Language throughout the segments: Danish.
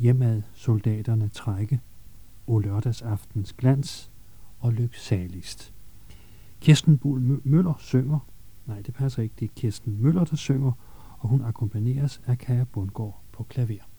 hjemad soldaterne trække, o lørdagsaftens glans og lyksaligst. Kirsten Bull Møller synger, nej det passer ikke, det er Kirsten Møller, der synger, og hun akkompagneres af Kaja Bundgaard på klaver.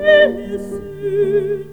laisse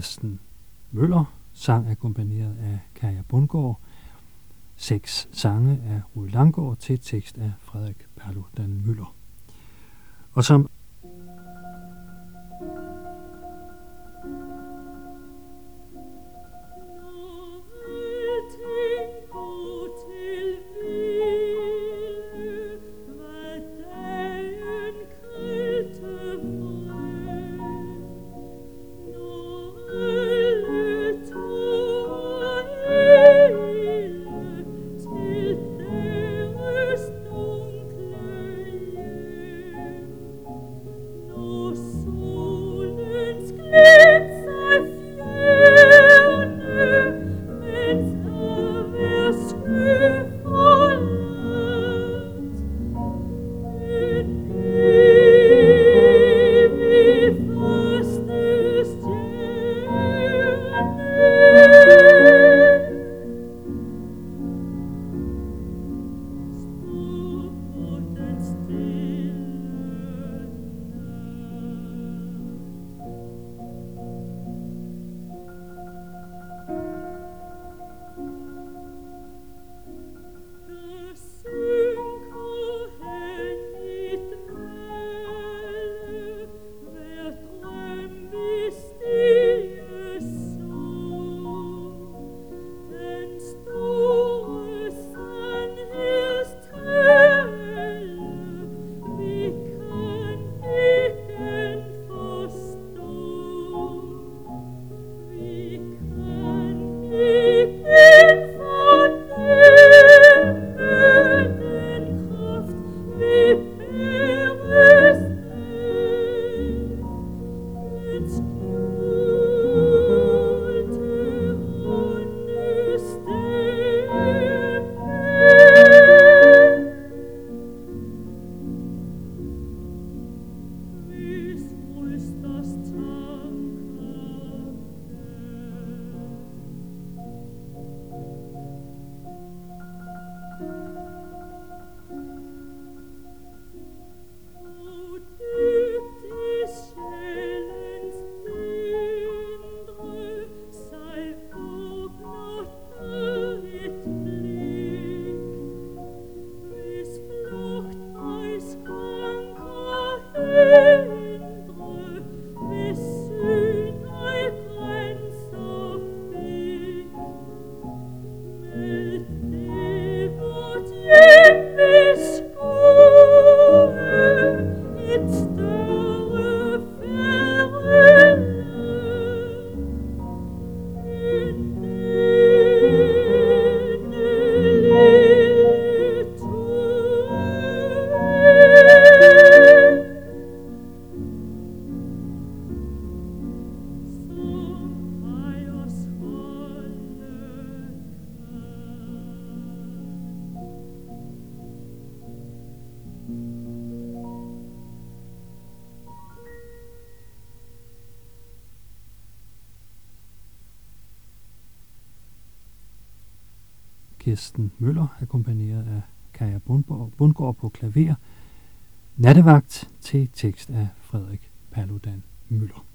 Kirsten Møller, sang akkompagneret af Kaja Bundgaard, seks sange af Rue Langgaard til tekst af Frederik Paludan Møller. Og som love. Kirsten Møller, akkompagneret af Kaja Bundgaard på klaver. Nattevagt til tekst af Frederik Paludan Møller.